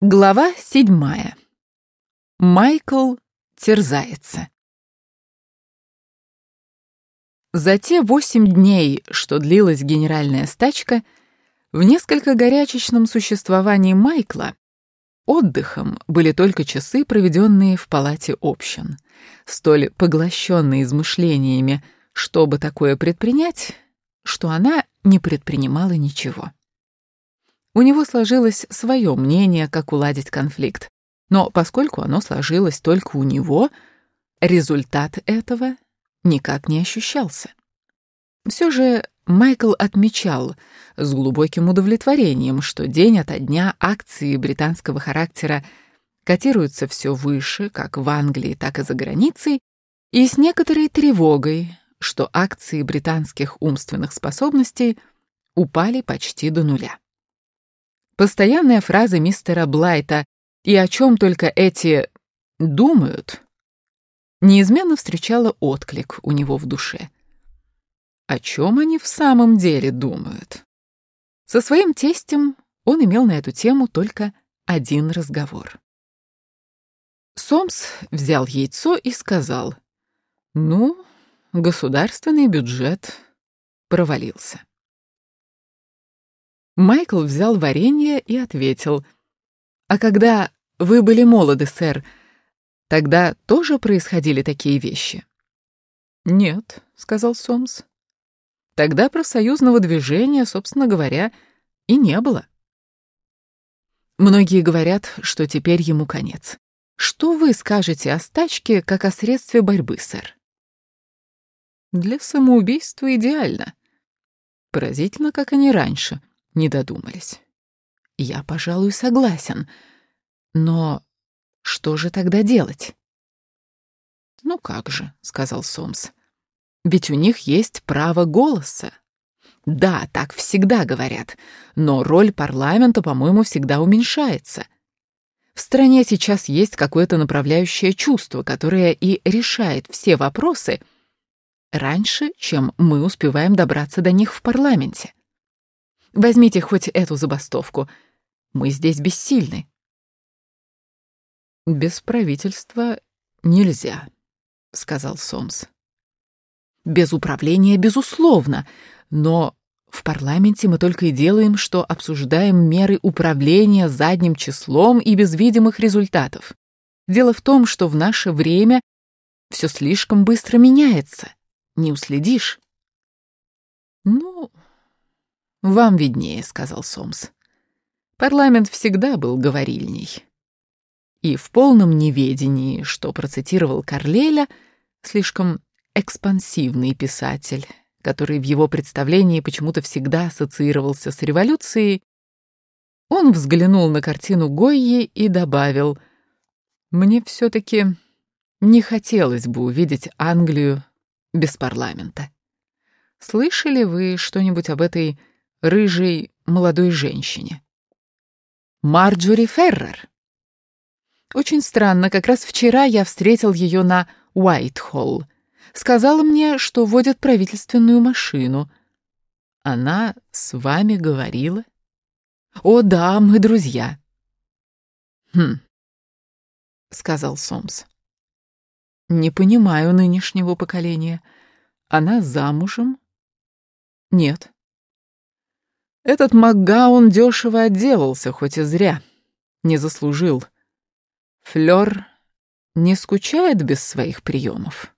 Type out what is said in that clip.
Глава седьмая. Майкл терзается. За те восемь дней, что длилась генеральная стачка, в несколько горячечном существовании Майкла отдыхом были только часы, проведенные в палате общин, столь поглощенные измышлениями, чтобы такое предпринять, что она не предпринимала ничего. У него сложилось свое мнение, как уладить конфликт. Но поскольку оно сложилось только у него, результат этого никак не ощущался. Все же Майкл отмечал с глубоким удовлетворением, что день ото дня акции британского характера котируются все выше, как в Англии, так и за границей, и с некоторой тревогой, что акции британских умственных способностей упали почти до нуля. Постоянная фраза мистера Блайта «И о чем только эти думают» неизменно встречала отклик у него в душе. О чем они в самом деле думают? Со своим тестем он имел на эту тему только один разговор. Сомс взял яйцо и сказал, «Ну, государственный бюджет провалился». Майкл взял варенье и ответил. «А когда вы были молоды, сэр, тогда тоже происходили такие вещи?» «Нет», — сказал Сомс. «Тогда профсоюзного движения, собственно говоря, и не было». Многие говорят, что теперь ему конец. Что вы скажете о стачке, как о средстве борьбы, сэр? Для самоубийства идеально. Поразительно, как они раньше не додумались. Я, пожалуй, согласен. Но что же тогда делать? Ну как же, сказал Сомс. Ведь у них есть право голоса. Да, так всегда говорят, но роль парламента, по-моему, всегда уменьшается. В стране сейчас есть какое-то направляющее чувство, которое и решает все вопросы раньше, чем мы успеваем добраться до них в парламенте. Возьмите хоть эту забастовку. Мы здесь бессильны. Без правительства нельзя, сказал Сомс. Без управления, безусловно, но в парламенте мы только и делаем, что обсуждаем меры управления задним числом и без видимых результатов. Дело в том, что в наше время все слишком быстро меняется. Не уследишь. Ну, «Вам виднее», — сказал Сомс. Парламент всегда был говорильней. И в полном неведении, что процитировал Карлеля, слишком экспансивный писатель, который в его представлении почему-то всегда ассоциировался с революцией, он взглянул на картину Гойи и добавил, «Мне все-таки не хотелось бы увидеть Англию без парламента. Слышали вы что-нибудь об этой рыжей молодой женщине. Марджори Феррер. Очень странно, как раз вчера я встретил ее на Уайтхолл. Сказала мне, что водят правительственную машину. Она с вами говорила? О, да, мы друзья. Хм, сказал Сомс. Не понимаю нынешнего поколения. Она замужем? Нет. Этот Макгаун дешево отделался, хоть и зря. Не заслужил. Флёр не скучает без своих приемов.